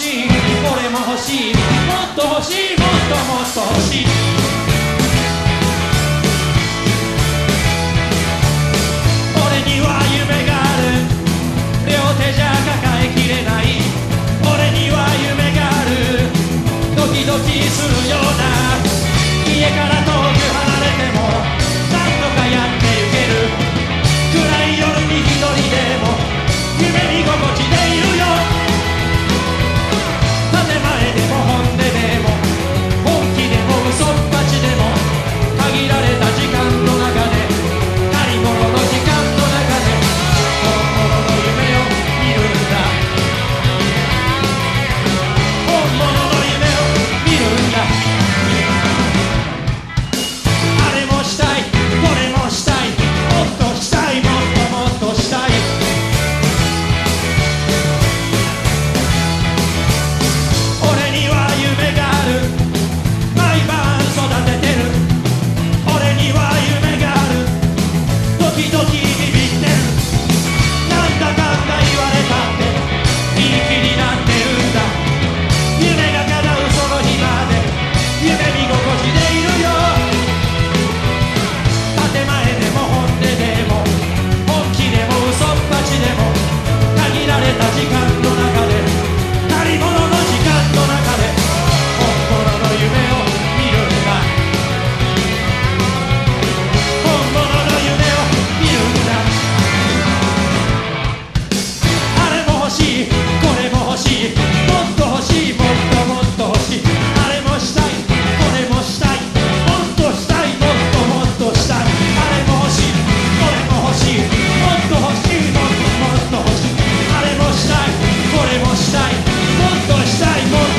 しい。これも欲しい。もっと欲しい。もっともっと欲しい。時 Shine on.